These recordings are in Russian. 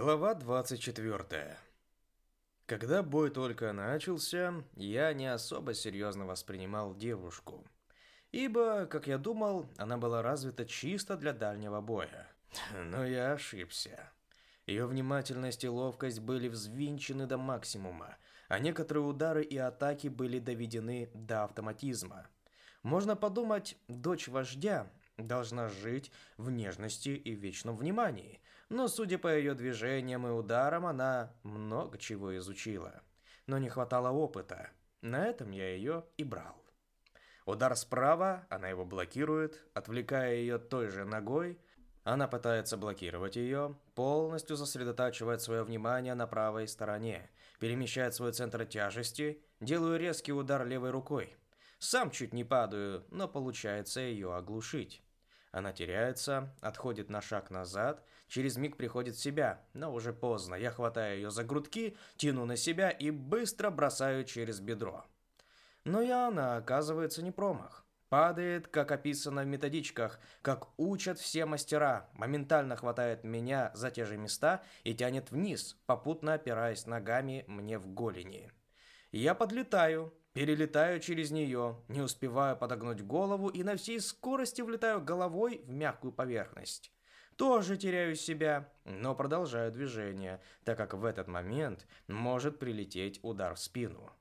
Глава 24. Когда бой только начался, я не особо серьезно воспринимал девушку. Ибо, как я думал, она была развита чисто для дальнего боя. Но я ошибся. Ее внимательность и ловкость были взвинчены до максимума, а некоторые удары и атаки были доведены до автоматизма. Можно подумать, дочь вождя должна жить в нежности и вечном внимании – но, судя по ее движениям и ударам, она много чего изучила. Но не хватало опыта. На этом я ее и брал. Удар справа, она его блокирует, отвлекая ее той же ногой. Она пытается блокировать ее, полностью сосредотачивает свое внимание на правой стороне, перемещает свой центр тяжести, делаю резкий удар левой рукой. Сам чуть не падаю, но получается ее оглушить. Она теряется, отходит на шаг назад, через миг приходит в себя, но уже поздно. Я хватаю ее за грудки, тяну на себя и быстро бросаю через бедро. Но и она, оказывается, не промах. Падает, как описано в методичках, как учат все мастера, моментально хватает меня за те же места и тянет вниз, попутно опираясь ногами мне в голени. Я подлетаю, Перелетаю через нее, не успеваю подогнуть голову и на всей скорости влетаю головой в мягкую поверхность. Тоже теряю себя, но продолжаю движение, так как в этот момент может прилететь удар в спину.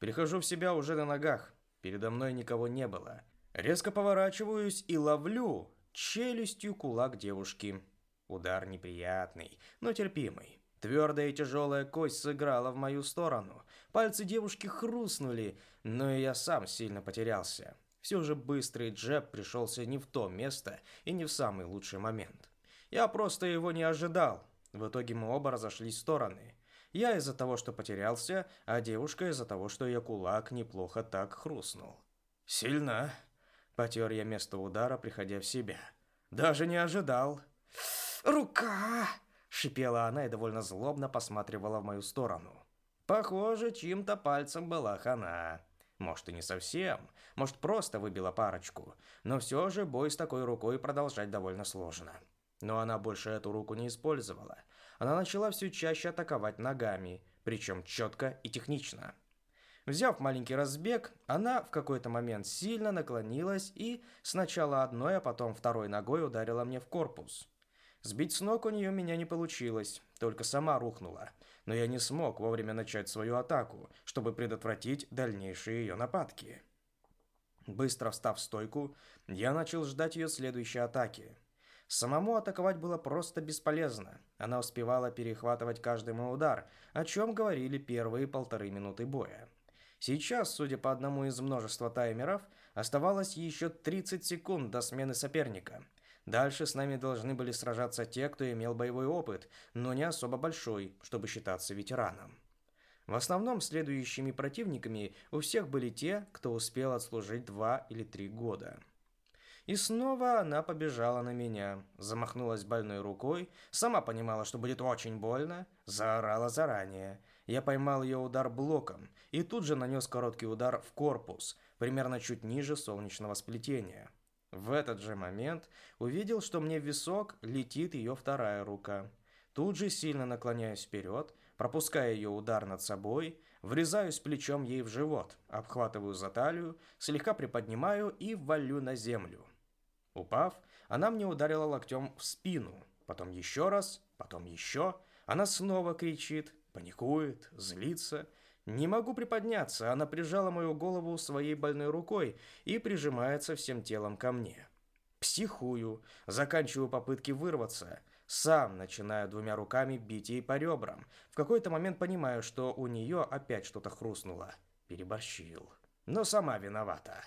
Прихожу в себя уже на ногах, передо мной никого не было. Резко поворачиваюсь и ловлю челюстью кулак девушки. Удар неприятный, но терпимый. Твердая и тяжелая кость сыграла в мою сторону. Пальцы девушки хрустнули, но и я сам сильно потерялся. Все же быстрый джеб пришелся не в то место и не в самый лучший момент. Я просто его не ожидал. В итоге мы оба разошлись в стороны. Я из-за того, что потерялся, а девушка из-за того, что ее кулак неплохо так хрустнул. «Сильно!» – потер я место удара, приходя в себя. «Даже не ожидал!» «Рука!» Шипела она и довольно злобно посматривала в мою сторону. Похоже, чьим-то пальцем была хана. Может и не совсем, может просто выбила парочку. Но все же бой с такой рукой продолжать довольно сложно. Но она больше эту руку не использовала. Она начала все чаще атаковать ногами, причем четко и технично. Взяв маленький разбег, она в какой-то момент сильно наклонилась и сначала одной, а потом второй ногой ударила мне в корпус. Сбить с ног у нее меня не получилось, только сама рухнула. Но я не смог вовремя начать свою атаку, чтобы предотвратить дальнейшие ее нападки. Быстро встав в стойку, я начал ждать ее следующей атаки. Самому атаковать было просто бесполезно. Она успевала перехватывать каждый мой удар, о чем говорили первые полторы минуты боя. Сейчас, судя по одному из множества таймеров, оставалось еще 30 секунд до смены соперника – Дальше с нами должны были сражаться те, кто имел боевой опыт, но не особо большой, чтобы считаться ветераном. В основном следующими противниками у всех были те, кто успел отслужить два или три года. И снова она побежала на меня, замахнулась больной рукой, сама понимала, что будет очень больно, заорала заранее. Я поймал ее удар блоком и тут же нанес короткий удар в корпус, примерно чуть ниже солнечного сплетения. В этот же момент увидел, что мне в висок летит ее вторая рука. Тут же сильно наклоняюсь вперед, пропуская ее удар над собой, врезаюсь плечом ей в живот, обхватываю за талию, слегка приподнимаю и валю на землю. Упав, она мне ударила локтем в спину, потом еще раз, потом еще. Она снова кричит, паникует, злится, не могу приподняться, она прижала мою голову своей больной рукой и прижимается всем телом ко мне. Психую, заканчиваю попытки вырваться, сам начинаю двумя руками бить ей по ребрам. В какой-то момент понимаю, что у нее опять что-то хрустнуло. Переборщил. Но сама виновата.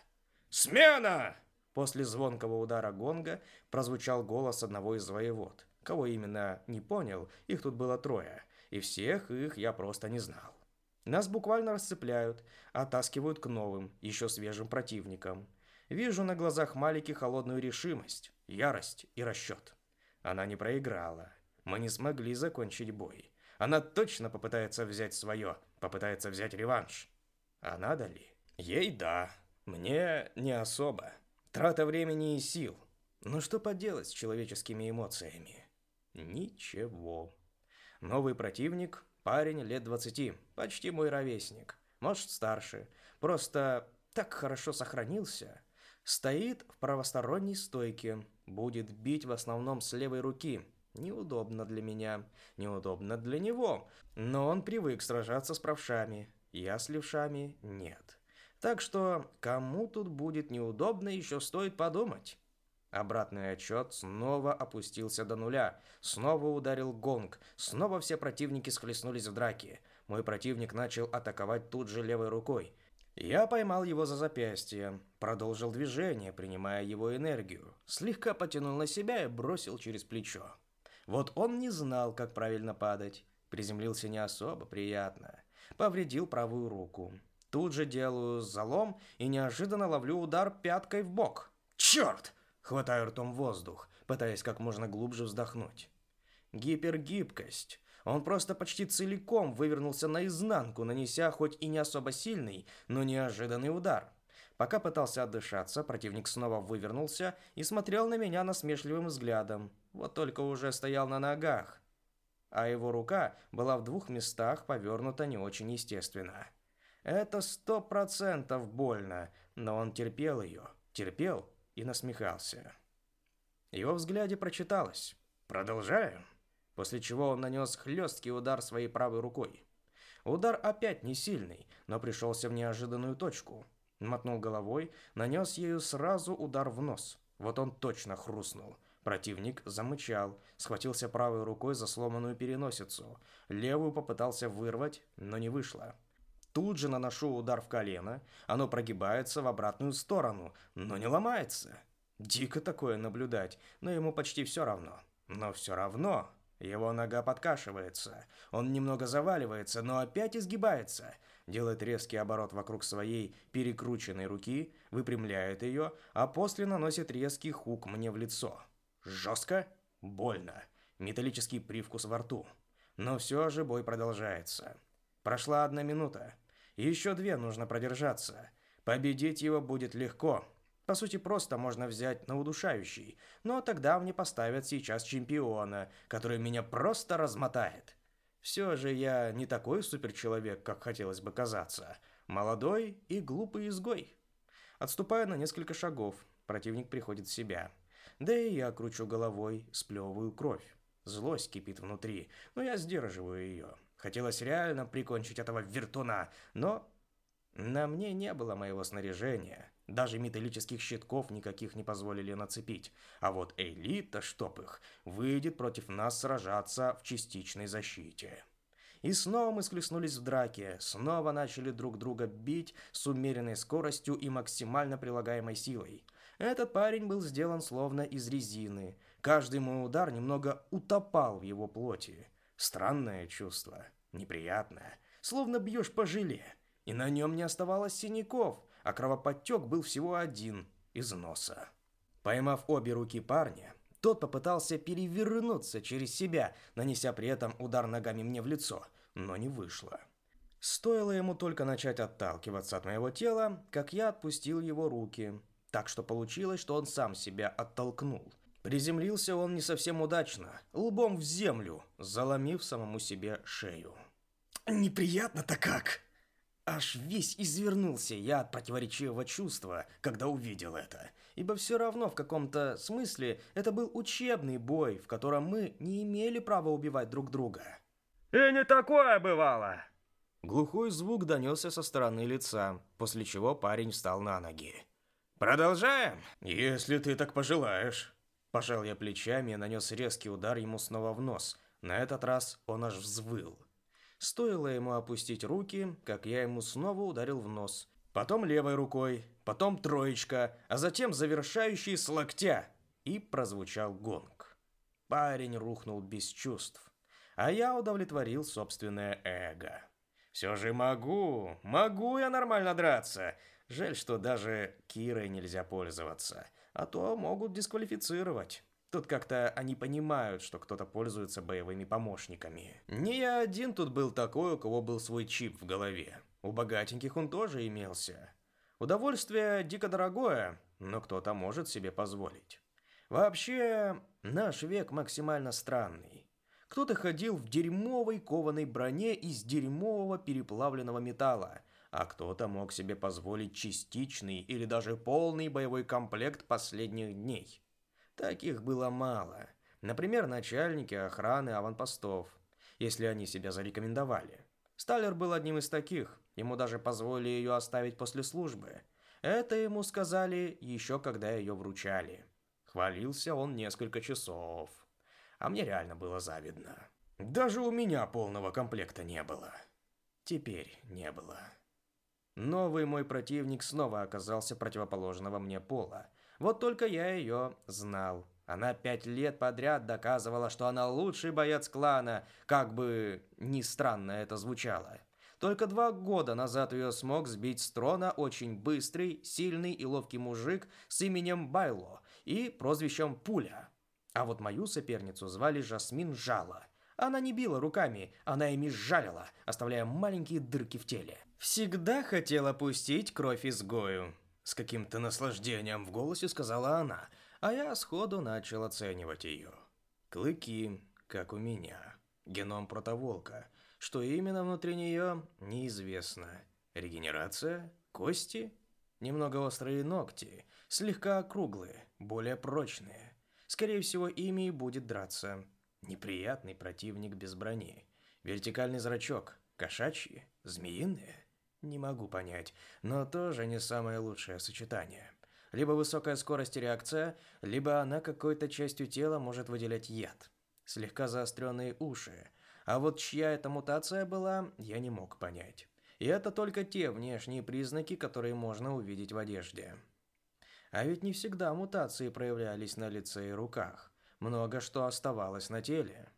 «Смена!» После звонкого удара гонга прозвучал голос одного из воевод. Кого именно, не понял, их тут было трое, и всех их я просто не знал. Нас буквально расцепляют, оттаскивают к новым, еще свежим противникам. Вижу на глазах Малики холодную решимость, ярость и расчет. Она не проиграла. Мы не смогли закончить бой. Она точно попытается взять свое, попытается взять реванш. А надо ли? Ей да. Мне не особо. Трата времени и сил. Но что поделать с человеческими эмоциями? Ничего. Новый противник – парень лет 20, почти мой ровесник. Может, старше. Просто так хорошо сохранился. Стоит в правосторонней стойке. Будет бить в основном с левой руки. Неудобно для меня. Неудобно для него. Но он привык сражаться с правшами. Я с левшами нет. Так что кому тут будет неудобно, еще стоит подумать. Обратный отчет снова опустился до нуля. Снова ударил гонг. Снова все противники схлестнулись в драке. Мой противник начал атаковать тут же левой рукой. Я поймал его за запястье, продолжил движение, принимая его энергию, слегка потянул на себя и бросил через плечо. Вот он не знал, как правильно падать. Приземлился не особо приятно. Повредил правую руку. Тут же делаю залом и неожиданно ловлю удар пяткой в бок. Черт! Хватаю ртом воздух, пытаясь как можно глубже вздохнуть. Гипергибкость. Он просто почти целиком вывернулся наизнанку, нанеся хоть и не особо сильный, но неожиданный удар. Пока пытался отдышаться, противник снова вывернулся и смотрел на меня насмешливым взглядом. Вот только уже стоял на ногах. А его рука была в двух местах повернута не очень естественно. Это сто процентов больно, но он терпел ее. Терпел и насмехался. Его взгляде прочиталось «Продолжаем», после чего он нанес хлесткий удар своей правой рукой. Удар опять не сильный, но пришелся в неожиданную точку. Мотнул головой, нанес ею сразу удар в нос. Вот он точно хрустнул. Противник замычал, схватился правой рукой за сломанную переносицу. Левую попытался вырвать, но не вышло. Тут же наношу удар в колено, оно прогибается в обратную сторону, но не ломается. Дико такое наблюдать, но ему почти все равно. Но все равно его нога подкашивается, он немного заваливается, но опять изгибается, делает резкий оборот вокруг своей перекрученной руки, выпрямляет ее, а после наносит резкий хук мне в лицо. Жестко, больно, металлический привкус во рту. Но все же бой продолжается. Прошла одна минута. Еще две нужно продержаться. Победить его будет легко. По сути, просто можно взять на удушающий. Но тогда мне поставят сейчас чемпиона, который меня просто размотает. Все же я не такой суперчеловек, как хотелось бы казаться. Молодой и глупый изгой. Отступаю на несколько шагов. Противник приходит в себя. Да и я кручу головой, сплевываю кровь. Злость кипит внутри, но я сдерживаю ее. Хотелось реально прикончить этого вертуна, но на мне не было моего снаряжения. Даже металлических щитков никаких не позволили нацепить. А вот элита, чтоб их, выйдет против нас сражаться в частичной защите. И снова мы схлестнулись в драке, снова начали друг друга бить с умеренной скоростью и максимально прилагаемой силой. Этот парень был сделан словно из резины. Каждый мой удар немного утопал в его плоти. Странное чувство, неприятное, словно бьешь по желе, и на нем не оставалось синяков, а кровоподтек был всего один из носа. Поймав обе руки парня, тот попытался перевернуться через себя, нанеся при этом удар ногами мне в лицо, но не вышло. Стоило ему только начать отталкиваться от моего тела, как я отпустил его руки, так что получилось, что он сам себя оттолкнул. Приземлился он не совсем удачно, лбом в землю, заломив самому себе шею. «Неприятно-то как!» Аж весь извернулся я от противоречивого чувства, когда увидел это. Ибо все равно в каком-то смысле это был учебный бой, в котором мы не имели права убивать друг друга. «И не такое бывало!» Глухой звук донесся со стороны лица, после чего парень встал на ноги. «Продолжаем?» «Если ты так пожелаешь». Пожал я плечами и нанес резкий удар ему снова в нос. На этот раз он аж взвыл. Стоило ему опустить руки, как я ему снова ударил в нос. Потом левой рукой, потом троечка, а затем завершающий с локтя. И прозвучал гонг. Парень рухнул без чувств. А я удовлетворил собственное эго. Все же могу, могу я нормально драться. Жаль, что даже Кирой нельзя пользоваться а то могут дисквалифицировать. Тут как-то они понимают, что кто-то пользуется боевыми помощниками. Не я один тут был такой, у кого был свой чип в голове. У богатеньких он тоже имелся. Удовольствие дико дорогое, но кто-то может себе позволить. Вообще, наш век максимально странный. Кто-то ходил в дерьмовой кованой броне из дерьмового переплавленного металла, а кто-то мог себе позволить частичный или даже полный боевой комплект последних дней. Таких было мало. Например, начальники охраны аванпостов, если они себя зарекомендовали. Сталлер был одним из таких, ему даже позволили ее оставить после службы. Это ему сказали еще когда ее вручали. Хвалился он несколько часов. А мне реально было завидно. Даже у меня полного комплекта не было. Теперь не было. Новый мой противник снова оказался противоположного мне пола. Вот только я ее знал. Она пять лет подряд доказывала, что она лучший боец клана, как бы ни странно это звучало. Только два года назад ее смог сбить с трона очень быстрый, сильный и ловкий мужик с именем Байло и прозвищем Пуля. А вот мою соперницу звали Жасмин Жало. Она не била руками, она ими жалила, оставляя маленькие дырки в теле. Всегда хотела пустить кровь изгою. С каким-то наслаждением в голосе сказала она – а я сходу начал оценивать ее. Клыки, как у меня. Геном протоволка. Что именно внутри нее, неизвестно. Регенерация? Кости? Немного острые ногти, слегка округлые, более прочные. Скорее всего, ими и будет драться. Неприятный противник без брони. Вертикальный зрачок, кошачьи, змеиные? Не могу понять, но тоже не самое лучшее сочетание. Либо высокая скорость реакция, либо она какой-то частью тела может выделять яд. Слегка заостренные уши. А вот чья эта мутация была, я не мог понять. И это только те внешние признаки, которые можно увидеть в одежде. А ведь не всегда мутации проявлялись на лице и руках. Много что оставалось на теле.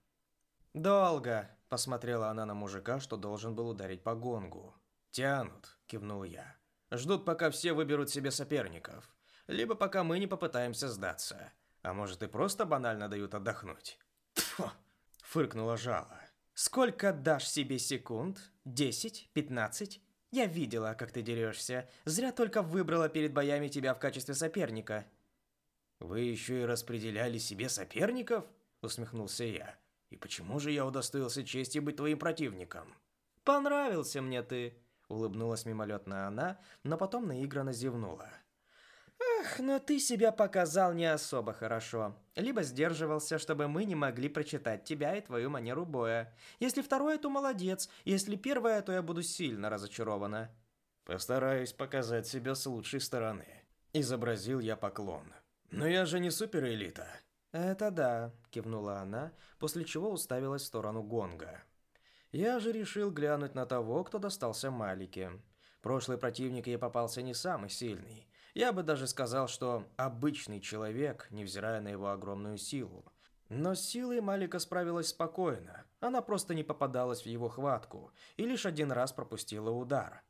«Долго», – посмотрела она на мужика, что должен был ударить по гонгу. «Тянут», – кивнул я. «Ждут, пока все выберут себе соперников либо пока мы не попытаемся сдаться. А может и просто банально дают отдохнуть. Тьфу, фыркнула жало. Сколько дашь себе секунд? Десять? Пятнадцать? Я видела, как ты дерешься. Зря только выбрала перед боями тебя в качестве соперника. Вы еще и распределяли себе соперников? Усмехнулся я. И почему же я удостоился чести быть твоим противником? Понравился мне ты, улыбнулась мимолетно она, но потом наигранно зевнула. Ах, но ты себя показал не особо хорошо. Либо сдерживался, чтобы мы не могли прочитать тебя и твою манеру боя. Если второе, то молодец. Если первое, то я буду сильно разочарована. Постараюсь показать себя с лучшей стороны. Изобразил я поклон. Но я же не суперэлита. Это да, кивнула она, после чего уставилась в сторону гонга. Я же решил глянуть на того, кто достался Малике. Прошлый противник ей попался не самый сильный. Я бы даже сказал, что обычный человек, невзирая на его огромную силу. Но с силой Малика справилась спокойно. Она просто не попадалась в его хватку и лишь один раз пропустила удар.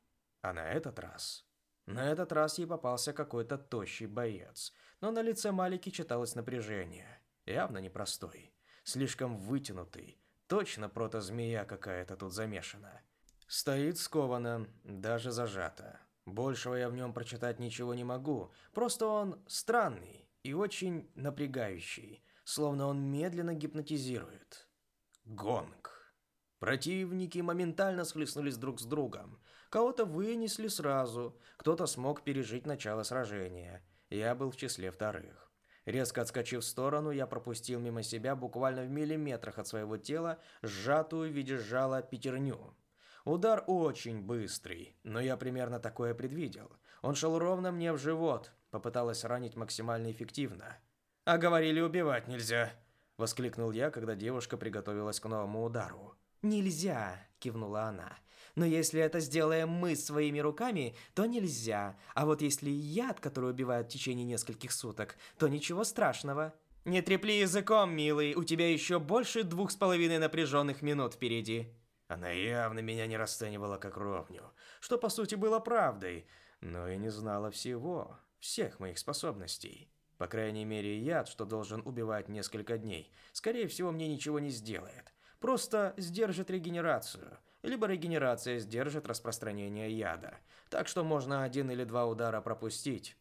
А на этот раз... На этот раз ей попался какой-то тощий боец, но на лице Малики читалось напряжение. Явно непростой. Слишком вытянутый. Точно прото-змея какая-то тут замешана. Стоит скованно, даже зажата. Большего я в нем прочитать ничего не могу, просто он странный и очень напрягающий, словно он медленно гипнотизирует. Гонг. Противники моментально схлестнулись друг с другом. Кого-то вынесли сразу, кто-то смог пережить начало сражения. Я был в числе вторых. Резко отскочив в сторону, я пропустил мимо себя буквально в миллиметрах от своего тела сжатую в виде жала пятерню. Удар очень быстрый, но я примерно такое предвидел. Он шел ровно мне в живот, попыталась ранить максимально эффективно. «А говорили, убивать нельзя!» – воскликнул я, когда девушка приготовилась к новому удару. «Нельзя!» – кивнула она. «Но если это сделаем мы своими руками, то нельзя. А вот если яд, который убивает в течение нескольких суток, то ничего страшного». «Не трепли языком, милый, у тебя еще больше двух с половиной напряженных минут впереди». Она явно меня не расценивала как ровню, что по сути было правдой, но и не знала всего, всех моих способностей. По крайней мере, яд, что должен убивать несколько дней, скорее всего, мне ничего не сделает. Просто сдержит регенерацию, либо регенерация сдержит распространение яда. Так что можно один или два удара пропустить.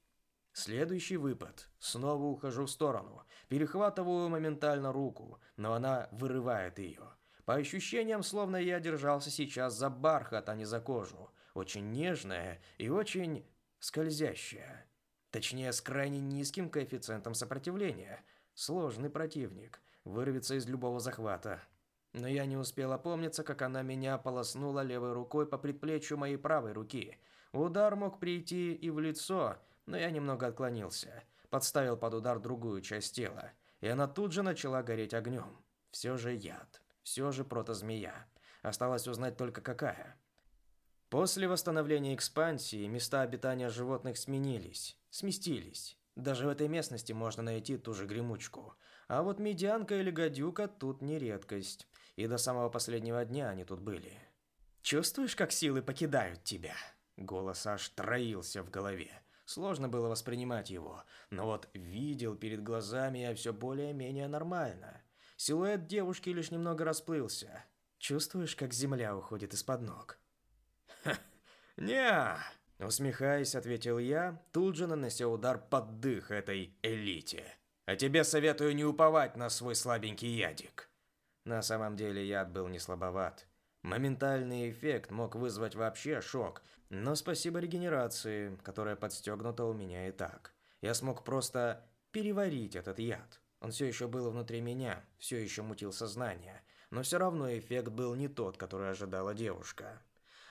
Следующий выпад. Снова ухожу в сторону. Перехватываю моментально руку, но она вырывает ее. По ощущениям, словно я держался сейчас за бархат, а не за кожу. Очень нежная и очень скользящая. Точнее, с крайне низким коэффициентом сопротивления. Сложный противник. Вырвется из любого захвата. Но я не успел опомниться, как она меня полоснула левой рукой по предплечью моей правой руки. Удар мог прийти и в лицо, но я немного отклонился. Подставил под удар другую часть тела, и она тут же начала гореть огнем. Все же яд. Все же протозмея. Осталось узнать только какая. После восстановления экспансии места обитания животных сменились, сместились. Даже в этой местности можно найти ту же гремучку. А вот медианка или гадюка тут не редкость. И до самого последнего дня они тут были. «Чувствуешь, как силы покидают тебя?» Голос аж троился в голове. Сложно было воспринимать его, но вот видел перед глазами я все более-менее нормально. Силуэт девушки лишь немного расплылся. Чувствуешь, как земля уходит из-под ног? Ха, не Усмехаясь, ответил я, тут же нанося удар под дых этой элите. А тебе советую не уповать на свой слабенький ядик. На самом деле яд был не слабоват. Моментальный эффект мог вызвать вообще шок, но спасибо регенерации, которая подстегнута у меня и так. Я смог просто переварить этот яд. Он все еще был внутри меня, все еще мутил сознание, но все равно эффект был не тот, который ожидала девушка.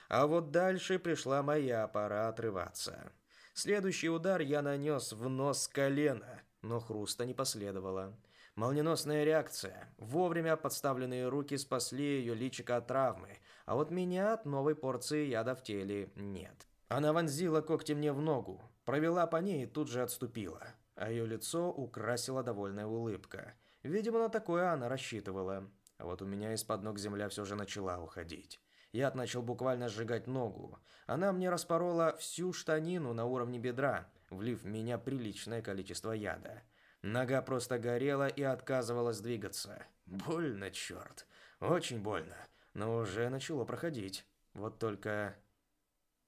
А вот дальше пришла моя пора отрываться. Следующий удар я нанес в нос колена, но хруста не последовало. Молниеносная реакция. Вовремя подставленные руки спасли ее личико от травмы, а вот меня от новой порции яда в теле нет. Она вонзила когти мне в ногу, провела по ней и тут же отступила, а ее лицо украсила довольная улыбка. Видимо, на такое она рассчитывала. А вот у меня из-под ног земля все же начала уходить. Яд начал буквально сжигать ногу. Она мне распорола всю штанину на уровне бедра, влив в меня приличное количество яда. Нога просто горела и отказывалась двигаться. Больно, черт. Очень больно. Но уже начало проходить. Вот только...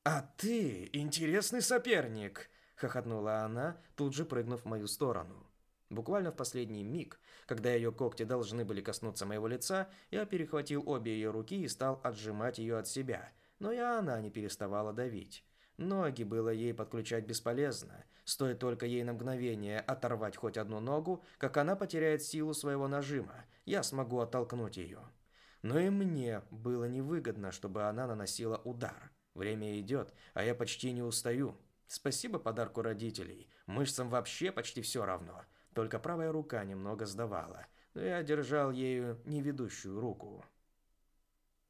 «А ты интересный соперник!» — хохотнула она, тут же прыгнув в мою сторону. Буквально в последний миг, когда ее когти должны были коснуться моего лица, я перехватил обе ее руки и стал отжимать ее от себя, но и она не переставала давить. Ноги было ей подключать бесполезно. Стоит только ей на мгновение оторвать хоть одну ногу, как она потеряет силу своего нажима. Я смогу оттолкнуть ее. Но и мне было невыгодно, чтобы она наносила удар. Время идет, а я почти не устаю. Спасибо подарку родителей. Мышцам вообще почти все равно. Только правая рука немного сдавала. Но я держал ею неведущую руку.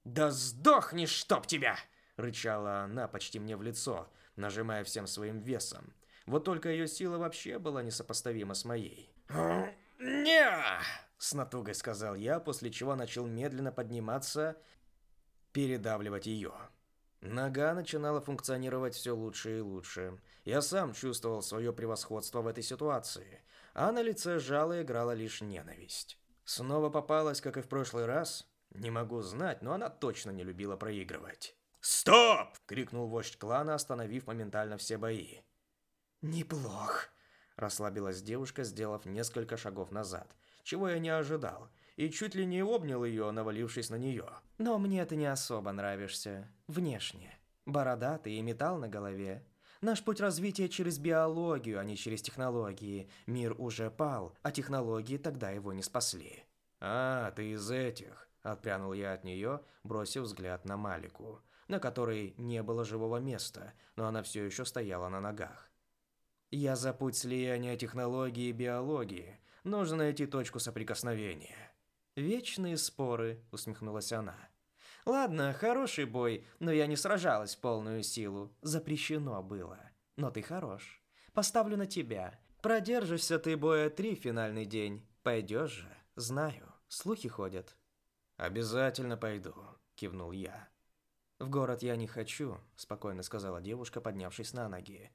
«Да сдохни, чтоб тебя!» рычала она почти мне в лицо, нажимая всем своим весом. Вот только ее сила вообще была несопоставима с моей. «Не!» – с натугой сказал я, после чего начал медленно подниматься, передавливать ее. Нога начинала функционировать все лучше и лучше. Я сам чувствовал свое превосходство в этой ситуации, а на лице жало играла лишь ненависть. Снова попалась, как и в прошлый раз? Не могу знать, но она точно не любила проигрывать. «Стоп!» — крикнул вождь клана, остановив моментально все бои. «Неплох», — расслабилась девушка, сделав несколько шагов назад, чего я не ожидал, и чуть ли не обнял ее, навалившись на нее. «Но мне ты не особо нравишься. Внешне. Бородатый и металл на голове. Наш путь развития через биологию, а не через технологии. Мир уже пал, а технологии тогда его не спасли». «А, ты из этих», — отпрянул я от нее, бросив взгляд на Малику на которой не было живого места, но она все еще стояла на ногах. «Я за путь слияния технологии и биологии. Нужно найти точку соприкосновения». «Вечные споры», — усмехнулась она. «Ладно, хороший бой, но я не сражалась в полную силу. Запрещено было. Но ты хорош. Поставлю на тебя. Продержишься ты боя три финальный день. Пойдешь же, знаю. Слухи ходят». «Обязательно пойду», — кивнул я. «В город я не хочу», – спокойно сказала девушка, поднявшись на ноги.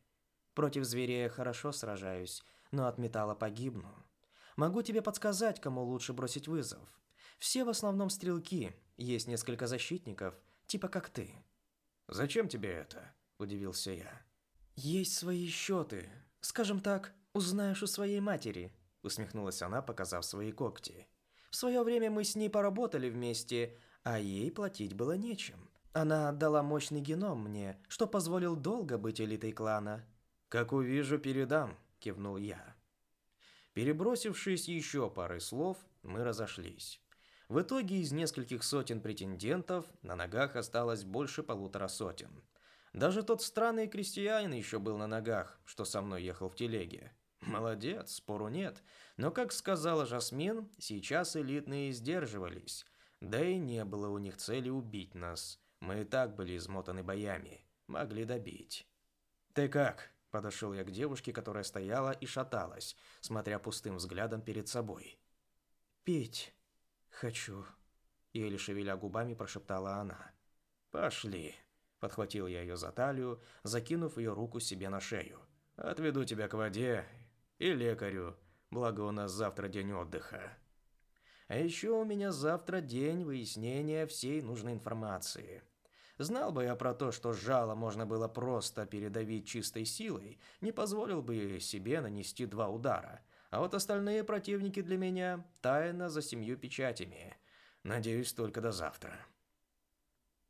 «Против зверей я хорошо сражаюсь, но от металла погибну. Могу тебе подсказать, кому лучше бросить вызов. Все в основном стрелки, есть несколько защитников, типа как ты». «Зачем тебе это?» – удивился я. «Есть свои счеты. Скажем так, узнаешь у своей матери, усмехнулась она, показав свои когти. В свое время мы с ней поработали вместе, а ей платить было нечем. Она отдала мощный геном мне, что позволил долго быть элитой клана. Как увижу, передам, кивнул я. Перебросившись еще парой слов, мы разошлись. В итоге из нескольких сотен претендентов на ногах осталось больше полутора сотен. Даже тот странный крестьянин еще был на ногах, что со мной ехал в телеге. Молодец, спору нет. Но, как сказала Жасмин, сейчас элитные сдерживались. Да и не было у них цели убить нас. Мы и так были измотаны боями. Могли добить. «Ты как?» – подошел я к девушке, которая стояла и шаталась, смотря пустым взглядом перед собой. «Пить хочу», – еле шевеля губами прошептала она. «Пошли», – подхватил я ее за талию, закинув ее руку себе на шею. «Отведу тебя к воде и лекарю, благо у нас завтра день отдыха». А еще у меня завтра день выяснения всей нужной информации. Знал бы я про то, что жало можно было просто передавить чистой силой, не позволил бы себе нанести два удара. А вот остальные противники для меня тайна за семью печатями. Надеюсь, только до завтра.